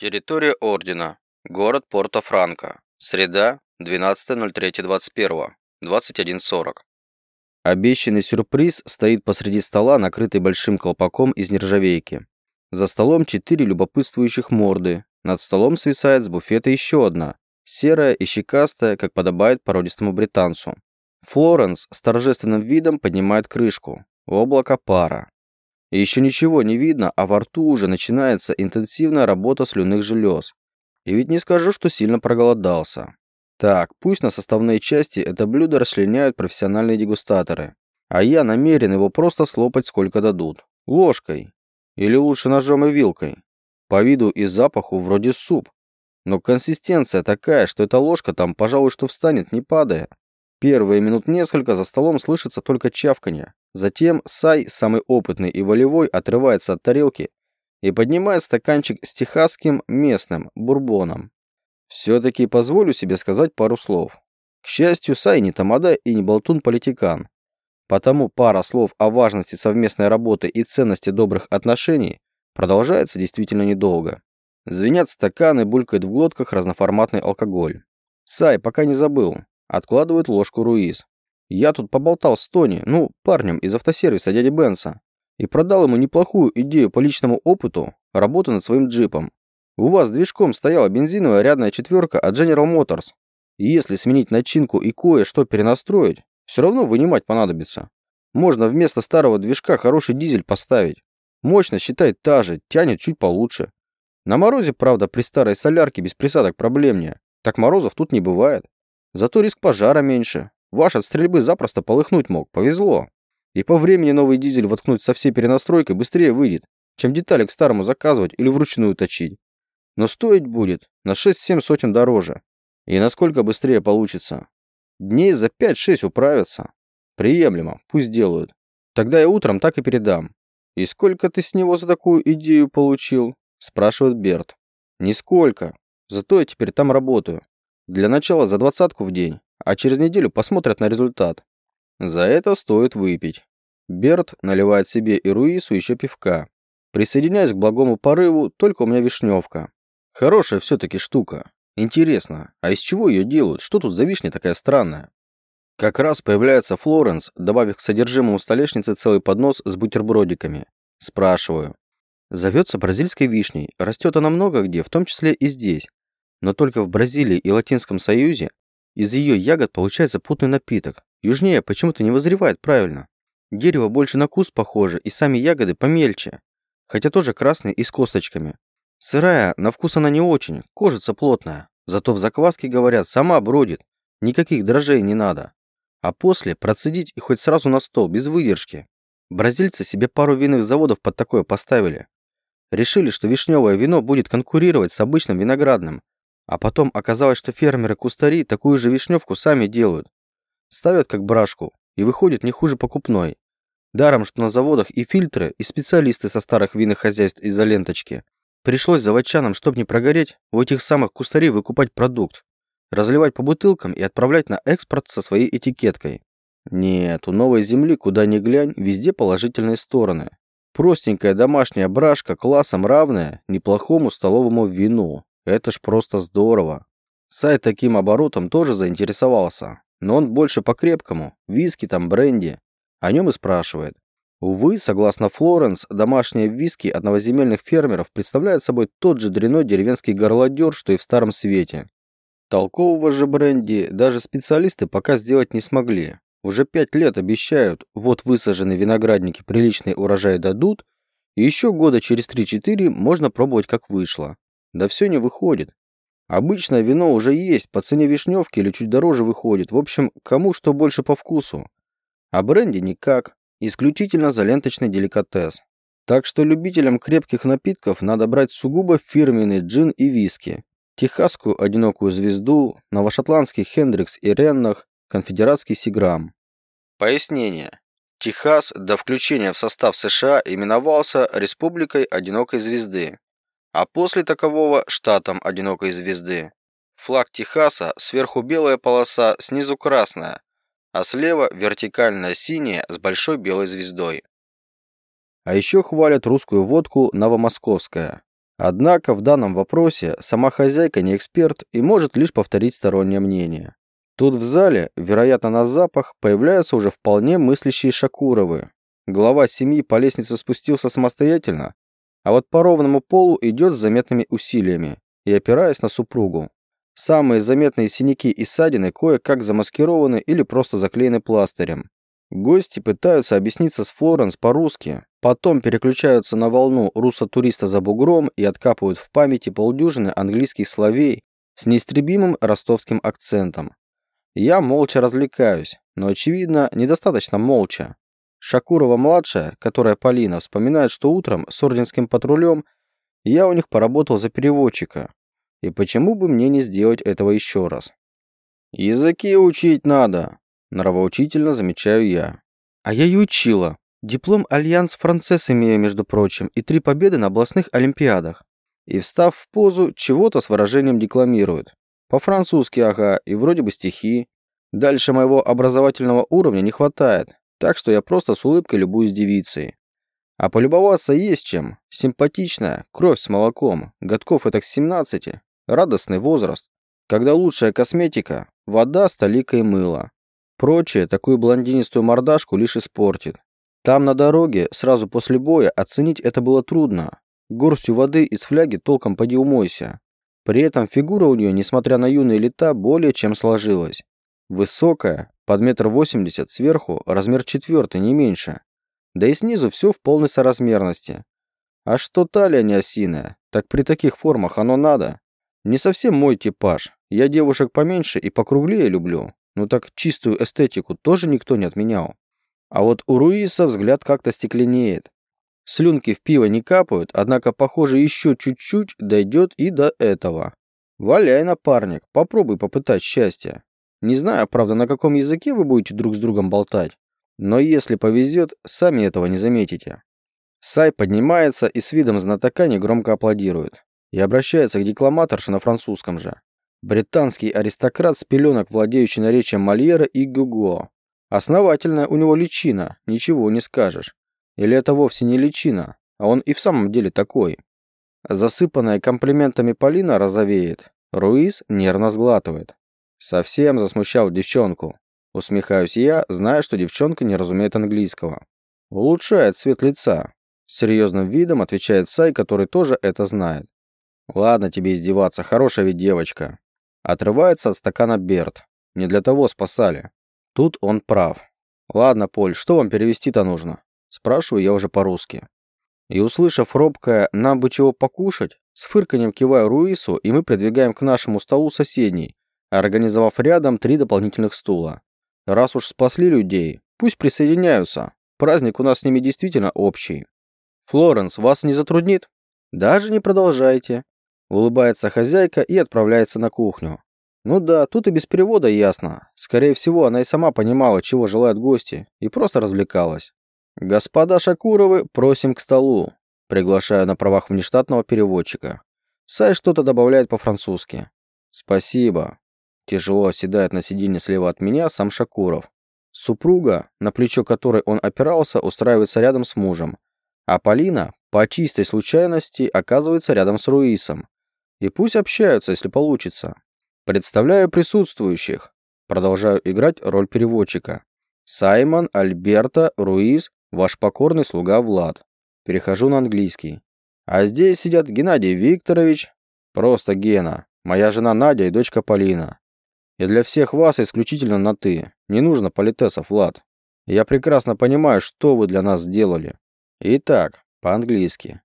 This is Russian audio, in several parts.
Территория Ордена. Город Порто-Франко. Среда, 12.03.21. 21.40. Обещанный сюрприз стоит посреди стола, накрытый большим колпаком из нержавейки. За столом четыре любопытствующих морды. Над столом свисает с буфета еще одна, серая и щекастая, как подобает породистому британцу. Флоренс с торжественным видом поднимает крышку. Облако пара. Еще ничего не видно, а во рту уже начинается интенсивная работа слюнных желез. И ведь не скажу, что сильно проголодался. Так, пусть на составные части это блюдо расчленяют профессиональные дегустаторы. А я намерен его просто слопать сколько дадут. Ложкой. Или лучше ножом и вилкой. По виду и запаху вроде суп. Но консистенция такая, что эта ложка там, пожалуй, что встанет, не падая. Первые минут несколько за столом слышится только чавканье. Затем Сай, самый опытный и волевой, отрывается от тарелки и поднимает стаканчик с техасским местным бурбоном. Все-таки позволю себе сказать пару слов. К счастью, Сай не тамада и не болтун-политикан. Потому пара слов о важности совместной работы и ценности добрых отношений продолжается действительно недолго. Звенят стаканы, булькает в глотках разноформатный алкоголь. Сай, пока не забыл, Откладывает ложку Руиз. Я тут поболтал с Тони, ну, парнем из автосервиса дяди Бенса, и продал ему неплохую идею по личному опыту работы над своим джипом. У вас движком стояла бензиновая рядная четверка от General Motors. И если сменить начинку и кое-что перенастроить, все равно вынимать понадобится. Можно вместо старого движка хороший дизель поставить. Мощность, считай, та же, тянет чуть получше. На морозе, правда, при старой солярке без присадок проблемнее. Так морозов тут не бывает. Зато риск пожара меньше. Ваш от стрельбы запросто полыхнуть мог. Повезло. И по времени новый дизель воткнуть со всей перенастройкой быстрее выйдет, чем детали к старому заказывать или вручную точить. Но стоить будет на 6-7 сотен дороже. И насколько быстрее получится. Дней за 5-6 управятся. Приемлемо, пусть делают. Тогда я утром так и передам. «И сколько ты с него за такую идею получил?» спрашивает Берт. «Нисколько. Зато я теперь там работаю. Для начала за двадцатку в день, а через неделю посмотрят на результат. За это стоит выпить. Берт наливает себе и Руису еще пивка. Присоединяюсь к благому порыву, только у меня вишневка. Хорошая все-таки штука. Интересно, а из чего ее делают? Что тут за вишня такая странная? Как раз появляется Флоренс, добавив к содержимому столешницы целый поднос с бутербродиками. Спрашиваю. Зовется бразильской вишней. Растет она много где, в том числе и здесь. Но только в Бразилии и Латинском Союзе из ее ягод получается путный напиток. Южнее почему-то не вызревает правильно. Дерево больше на куст похоже, и сами ягоды помельче. Хотя тоже красные и с косточками. Сырая, на вкус она не очень, кожица плотная. Зато в закваске, говорят, сама бродит. Никаких дрожжей не надо. А после процедить и хоть сразу на стол, без выдержки. Бразильцы себе пару винных заводов под такое поставили. Решили, что вишневое вино будет конкурировать с обычным виноградным, а потом оказалось, что фермеры-кустари такую же вишневку сами делают. Ставят как брашку и выходит не хуже покупной. Даром, что на заводах и фильтры, и специалисты со старых винных хозяйств из-за ленточки. Пришлось заводчанам, чтобы не прогореть, у этих самых кустарей выкупать продукт, разливать по бутылкам и отправлять на экспорт со своей этикеткой. Нет, у новой земли, куда ни глянь, везде положительные стороны. Простенькая домашняя брашка классом равная неплохому столовому вину. Это ж просто здорово. Сайт таким оборотом тоже заинтересовался, но он больше по-крепкому, виски там, бренди. О нем и спрашивает. Увы, согласно Флоренс, домашние виски от новоземельных фермеров представляют собой тот же дряной деревенский горлодер, что и в Старом Свете. Толкового же бренди даже специалисты пока сделать не смогли. Уже пять лет обещают, вот высаженные виноградники приличный урожай дадут, и еще года через 3-4 можно пробовать как вышло. Да все не выходит. Обычное вино уже есть, по цене вишневки или чуть дороже выходит. В общем, кому что больше по вкусу. А бренди никак. Исключительно за ленточный деликатес. Так что любителям крепких напитков надо брать сугубо фирменный джин и виски. Техасскую одинокую звезду, новошотландский Хендрикс и Реннах, конфедератский Сиграм. Пояснение. Техас до включения в состав США именовался Республикой Одинокой Звезды а после такового штатом одинокой звезды. Флаг Техаса сверху белая полоса, снизу красная, а слева вертикальная синяя с большой белой звездой. А еще хвалят русскую водку Новомосковская. Однако в данном вопросе сама хозяйка не эксперт и может лишь повторить стороннее мнение. Тут в зале, вероятно на запах, появляются уже вполне мыслящие Шакуровы. Глава семьи по лестнице спустился самостоятельно, а вот по ровному полу идет с заметными усилиями и опираясь на супругу. Самые заметные синяки и ссадины кое-как замаскированы или просто заклеены пластырем. Гости пытаются объясниться с Флоренс по-русски, потом переключаются на волну руссо-туриста за бугром и откапывают в памяти полдюжины английских словей с неистребимым ростовским акцентом. Я молча развлекаюсь, но, очевидно, недостаточно молча. Шакурова-младшая, которая Полина, вспоминает, что утром с орденским патрулем я у них поработал за переводчика. И почему бы мне не сделать этого еще раз? «Языки учить надо», Нравоучительно замечаю я. А я и учила. Диплом Альянс Францесс имею, между прочим, и три победы на областных олимпиадах. И встав в позу, чего-то с выражением декламирует. По-французски, ага, и вроде бы стихи. Дальше моего образовательного уровня не хватает, так что я просто с улыбкой любуюсь девицей. А полюбоваться есть чем. Симпатичная, кровь с молоком, годков это к 17, радостный возраст, когда лучшая косметика – вода, столика и мыло. Прочее такую блондинистую мордашку лишь испортит. Там на дороге, сразу после боя, оценить это было трудно. Горстью воды из фляги толком поди умойся. При этом фигура у нее, несмотря на юные лета, более чем сложилась. Высокая, под метр восемьдесят, сверху размер четвертый, не меньше. Да и снизу все в полной соразмерности. А что талия не осиная, так при таких формах оно надо. Не совсем мой типаж. Я девушек поменьше и покруглее люблю. Ну так чистую эстетику тоже никто не отменял. А вот у Руиса взгляд как-то стекленеет. Слюнки в пиво не капают, однако, похоже, еще чуть-чуть дойдет и до этого. Валяй, напарник, попробуй попытать счастье. Не знаю, правда, на каком языке вы будете друг с другом болтать, но если повезет, сами этого не заметите. Сай поднимается и с видом знатока негромко аплодирует. И обращается к декламаторше на французском же. Британский аристократ с пеленок, владеющий наречием Мольера и Гюго. Основательная у него личина, ничего не скажешь. Или это вовсе не личина, а он и в самом деле такой. Засыпанная комплиментами Полина розовеет. Руиз нервно сглатывает. Совсем засмущал девчонку. Усмехаюсь я, зная, что девчонка не разумеет английского. Улучшает цвет лица. С серьезным видом отвечает Сай, который тоже это знает. Ладно тебе издеваться, хорошая ведь девочка. Отрывается от стакана Берт. Не для того спасали. Тут он прав. Ладно, Поль, что вам перевести-то нужно? Спрашиваю я уже по-русски. И услышав робкое «нам бы чего покушать», с фырканьем киваю Руису, и мы придвигаем к нашему столу соседний, организовав рядом три дополнительных стула. Раз уж спасли людей, пусть присоединяются. Праздник у нас с ними действительно общий. Флоренс, вас не затруднит? Даже не продолжайте. Улыбается хозяйка и отправляется на кухню. Ну да, тут и без перевода ясно. Скорее всего, она и сама понимала, чего желают гости, и просто развлекалась. «Господа Шакуровы, просим к столу», приглашаю на правах внештатного переводчика. Сай что-то добавляет по-французски. «Спасибо». Тяжело оседает на сиденье слева от меня сам Шакуров. Супруга, на плечо которой он опирался, устраивается рядом с мужем. А Полина, по чистой случайности, оказывается рядом с Руисом, и пусть общаются, если получится. Представляю присутствующих. Продолжаю играть роль переводчика. Саймон, Альберта, Руиз, ваш покорный слуга Влад. Перехожу на английский. А здесь сидят Геннадий Викторович, просто Гена, моя жена Надя и дочка Полина. И для всех вас исключительно на «ты». Не нужно политесов, Влад. Я прекрасно понимаю, что вы для нас сделали. Итак, по-английски.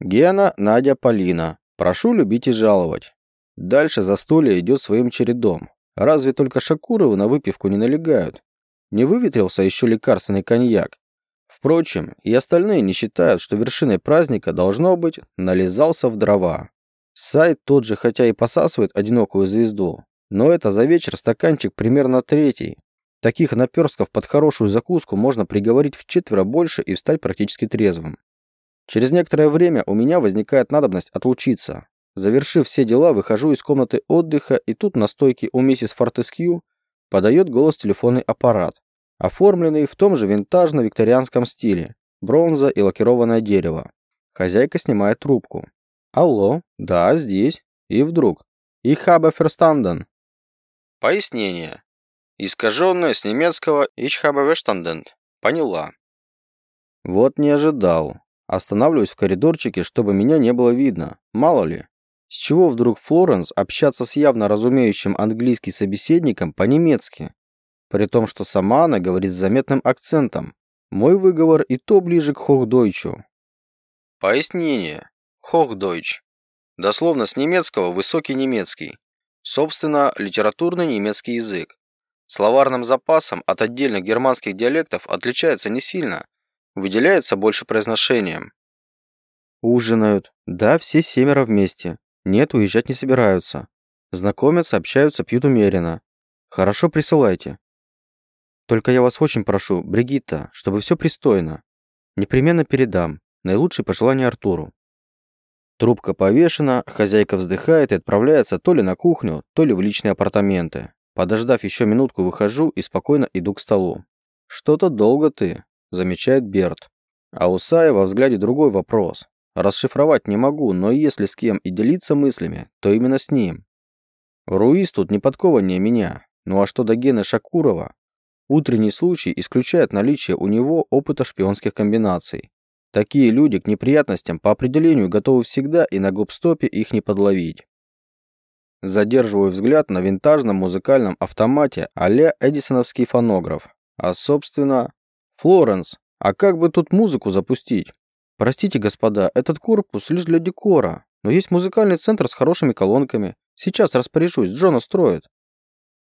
Гена, Надя, Полина. Прошу любить и жаловать. Дальше застолье идет своим чередом. Разве только Шакуровы на выпивку не налегают? Не выветрился еще лекарственный коньяк. Впрочем, и остальные не считают, что вершиной праздника должно быть нализался в дрова. Сайт тот же, хотя и посасывает одинокую звезду, но это за вечер стаканчик примерно третий. Таких наперстков под хорошую закуску можно приговорить в четверо больше и встать практически трезвым. Через некоторое время у меня возникает надобность отлучиться. Завершив все дела, выхожу из комнаты отдыха, и тут на стойке у миссис Фортескью подает голос телефонный аппарат, оформленный в том же винтажно-викторианском стиле, бронза и лакированное дерево. Хозяйка снимает трубку. Алло, да, здесь. И вдруг. Ich habe verstanden. Пояснение. Искаженное с немецкого Ich habe verstanden. Поняла. Вот не ожидал. Останавливаюсь в коридорчике, чтобы меня не было видно. Мало ли. С чего вдруг Флоренс общаться с явно разумеющим английский собеседником по-немецки? При том, что сама она говорит с заметным акцентом. Мой выговор и то ближе к Хохдойчу. Пояснение. Хохдойч. Дословно с немецкого «высокий немецкий». Собственно, литературный немецкий язык. Словарным запасом от отдельных германских диалектов отличается не сильно, выделяется больше произношением. Ужинают. Да, все семеро вместе. Нет, уезжать не собираются. Знакомятся, общаются, пьют умеренно. Хорошо, присылайте. Только я вас очень прошу, Бригитта, чтобы все пристойно. Непременно передам. Наилучшие пожелания Артуру. Трубка повешена, хозяйка вздыхает и отправляется то ли на кухню, то ли в личные апартаменты. Подождав еще минутку, выхожу и спокойно иду к столу. «Что-то долго ты», – замечает Берт. А у Сая во взгляде другой вопрос. Расшифровать не могу, но если с кем и делиться мыслями, то именно с ним. Руис тут не подкованнее меня. Ну а что до Гены Шакурова, Утренний случай исключает наличие у него опыта шпионских комбинаций. Такие люди к неприятностям по определению готовы всегда и на гоп-стопе их не подловить. Задерживаю взгляд на винтажном музыкальном автомате а-ля эдисоновский фонограф. А собственно... Флоренс, а как бы тут музыку запустить? Простите, господа, этот корпус лишь для декора, но есть музыкальный центр с хорошими колонками. Сейчас распоряжусь, Джон устроит.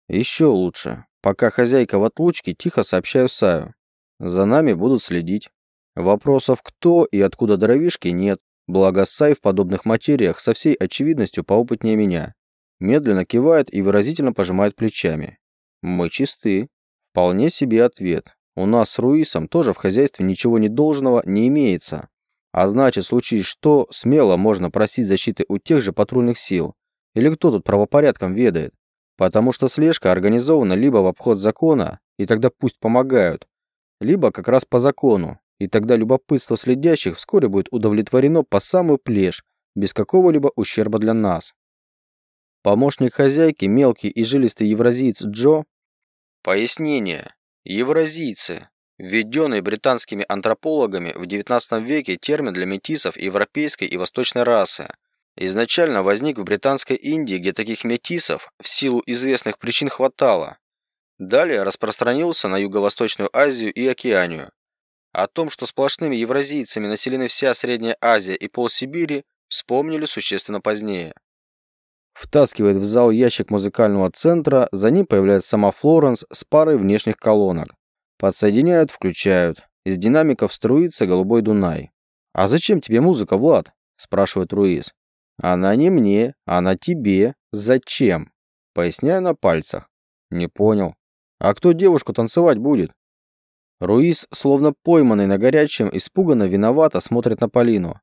Еще лучше. Пока хозяйка в отлучке, тихо сообщаю Саю. За нами будут следить. Вопросов кто и откуда дровишки нет, благо Сай в подобных материях со всей очевидностью поопытнее меня. Медленно кивает и выразительно пожимает плечами. Мы чисты. Вполне себе ответ. У нас с Руисом тоже в хозяйстве ничего недолжного не имеется. А значит, случае что, смело можно просить защиты у тех же патрульных сил. Или кто тут правопорядком ведает. Потому что слежка организована либо в обход закона, и тогда пусть помогают, либо как раз по закону, и тогда любопытство следящих вскоре будет удовлетворено по самую плешь, без какого-либо ущерба для нас. Помощник хозяйки, мелкий и жилистый евразиец Джо. Пояснение. Евразийцы. Введенный британскими антропологами в XIX веке термин для метисов европейской и восточной расы, изначально возник в Британской Индии, где таких метисов в силу известных причин хватало. Далее распространился на Юго-Восточную Азию и Океанию. О том, что сплошными евразийцами населены вся Средняя Азия и полсибири, вспомнили существенно позднее. Втаскивает в зал ящик музыкального центра, за ним появляется сама Флоренс с парой внешних колонок. Подсоединяют, включают. Из динамиков струится голубой Дунай. «А зачем тебе музыка, Влад?» – спрашивает Руиз. «Она не мне, она тебе. Зачем?» Поясняю на пальцах. «Не понял. А кто девушку танцевать будет?» Руис, словно пойманный на горячем, испуганно виновато смотрит на Полину.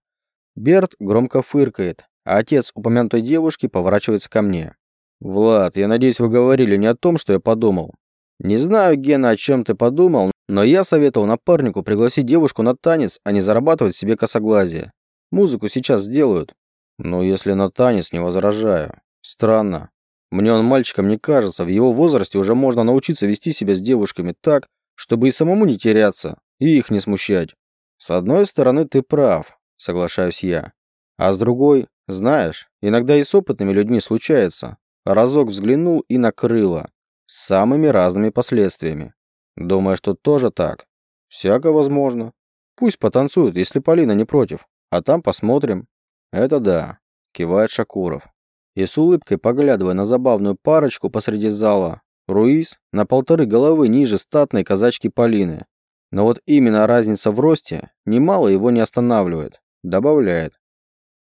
Берт громко фыркает, а отец упомянутой девушки поворачивается ко мне. «Влад, я надеюсь, вы говорили не о том, что я подумал. Не знаю, Гена, о чем ты подумал, но я советовал напарнику пригласить девушку на танец, а не зарабатывать себе косоглазие. Музыку сейчас сделают. Но если на танец, не возражаю. Странно. Мне он мальчиком не кажется, в его возрасте уже можно научиться вести себя с девушками так, чтобы и самому не теряться, и их не смущать. С одной стороны, ты прав, соглашаюсь я. А с другой, знаешь, иногда и с опытными людьми случается. Разок взглянул и накрыло. С самыми разными последствиями. Думаешь, тут тоже так? Всяко возможно. Пусть потанцуют, если Полина не против. А там посмотрим. Это да, кивает Шакуров. И с улыбкой поглядывая на забавную парочку посреди зала, Руис на полторы головы ниже статной казачки Полины. Но вот именно разница в росте немало его не останавливает. Добавляет.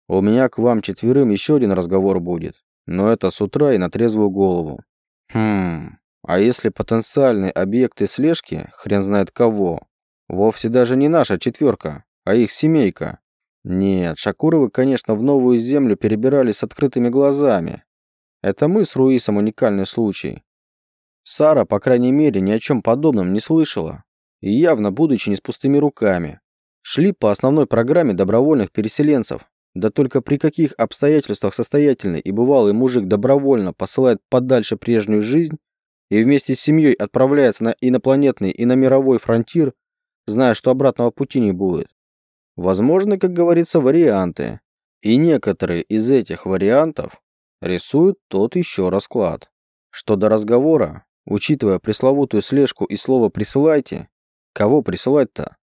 У меня к вам четверым еще один разговор будет. Но это с утра и на трезвую голову. Хм, а если потенциальные объекты слежки, хрен знает кого, вовсе даже не наша четверка, а их семейка. Нет, Шакуровы, конечно, в новую землю перебирались с открытыми глазами. Это мы с Руисом уникальный случай. Сара, по крайней мере, ни о чем подобном не слышала. И явно, будучи не с пустыми руками, шли по основной программе добровольных переселенцев. Да только при каких обстоятельствах состоятельный и бывалый мужик добровольно посылает подальше прежнюю жизнь и вместе с семьей отправляется на инопланетный и на мировой фронтир, зная, что обратного пути не будет? Возможны, как говорится, варианты. И некоторые из этих вариантов рисуют тот еще расклад. Что до разговора, учитывая пресловутую слежку и слово «присылайте», кого присылать-то?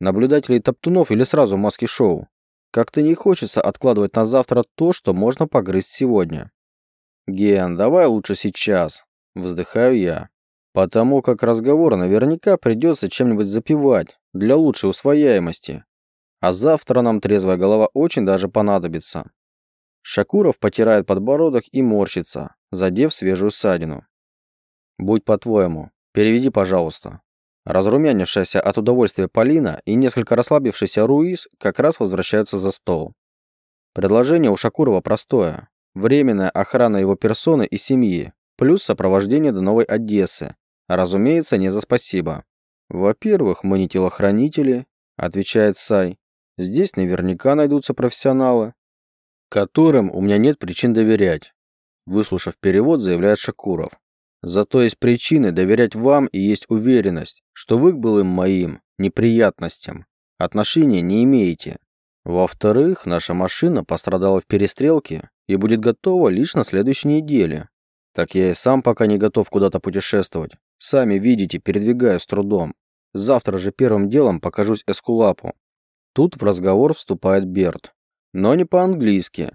Наблюдателей топтунов или сразу маски-шоу? Как-то не хочется откладывать на завтра то, что можно погрызть сегодня. Ген, давай лучше сейчас. Вздыхаю я. Потому как разговор наверняка придется чем-нибудь запивать для лучшей усвояемости. А завтра нам трезвая голова очень даже понадобится. Шакуров потирает подбородок и морщится, задев свежую ссадину. «Будь по-твоему. Переведи, пожалуйста». Разрумянившаяся от удовольствия Полина и несколько расслабившийся Руис как раз возвращаются за стол. Предложение у Шакурова простое. Временная охрана его персоны и семьи, плюс сопровождение до Новой Одессы. Разумеется, не за спасибо. «Во-первых, мы не телохранители», — отвечает Сай. «Здесь наверняка найдутся профессионалы, которым у меня нет причин доверять», выслушав перевод, заявляет Шакуров. «Зато есть причины доверять вам и есть уверенность, что вы к былым моим неприятностям отношения не имеете. Во-вторых, наша машина пострадала в перестрелке и будет готова лишь на следующей неделе. Так я и сам пока не готов куда-то путешествовать. Сами видите, передвигаюсь с трудом. Завтра же первым делом покажусь Эскулапу. Тут в разговор вступает Берт но не по-английски.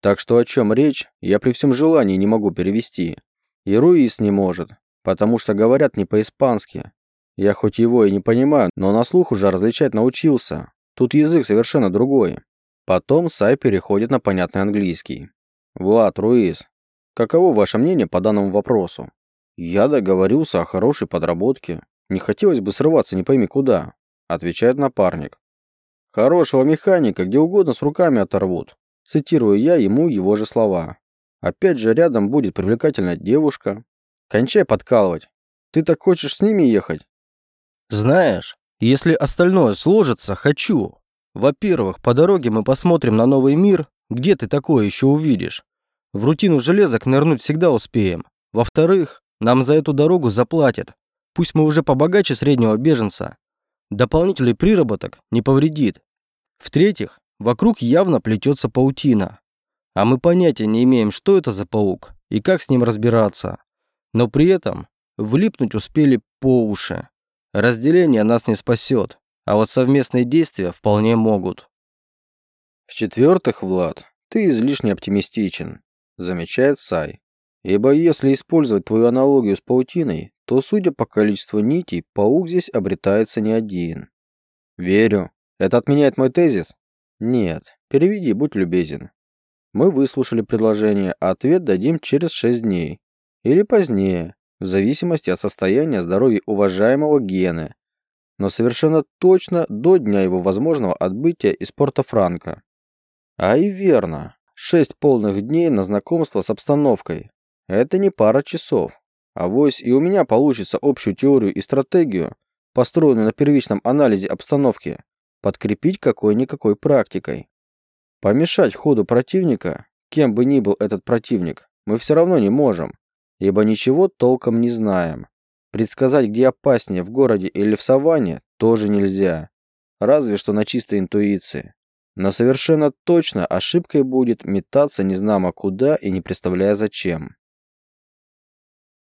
Так что о чем речь, я при всем желании не могу перевести. И Руис не может, потому что говорят не по-испански. Я хоть его и не понимаю, но на слух уже различать научился. Тут язык совершенно другой. Потом Сай переходит на понятный английский. «Влад, Руис, каково ваше мнение по данному вопросу?» «Я договорился о хорошей подработке. Не хотелось бы срываться не пойми куда», отвечает напарник. Хорошего механика где угодно с руками оторвут. Цитирую я ему его же слова. Опять же рядом будет привлекательная девушка. Кончай подкалывать. Ты так хочешь с ними ехать? Знаешь, если остальное сложится, хочу. Во-первых, по дороге мы посмотрим на новый мир, где ты такое еще увидишь. В рутину железок нырнуть всегда успеем. Во-вторых, нам за эту дорогу заплатят. Пусть мы уже побогаче среднего беженца, Дополнительный приработок не повредит. В-третьих, вокруг явно плетется паутина. А мы понятия не имеем, что это за паук и как с ним разбираться. Но при этом влипнуть успели по уши. Разделение нас не спасет, а вот совместные действия вполне могут. В-четвертых, Влад, ты излишне оптимистичен, замечает Сай. Ибо если использовать твою аналогию с паутиной, то, судя по количеству нитей, паук здесь обретается не один. Верю. Это отменяет мой тезис? Нет. Переведи, будь любезен. Мы выслушали предложение, а ответ дадим через 6 дней. Или позднее, в зависимости от состояния здоровья уважаемого Гены. Но совершенно точно до дня его возможного отбытия из порта Франка. А и верно. Шесть полных дней на знакомство с обстановкой. Это не пара часов. А вось и у меня получится общую теорию и стратегию, построенную на первичном анализе обстановки, подкрепить какой-никакой практикой. Помешать ходу противника, кем бы ни был этот противник, мы все равно не можем, ибо ничего толком не знаем. Предсказать, где опаснее, в городе или в саванне, тоже нельзя. Разве что на чистой интуиции. Но совершенно точно ошибкой будет метаться незнамо куда и не представляя зачем.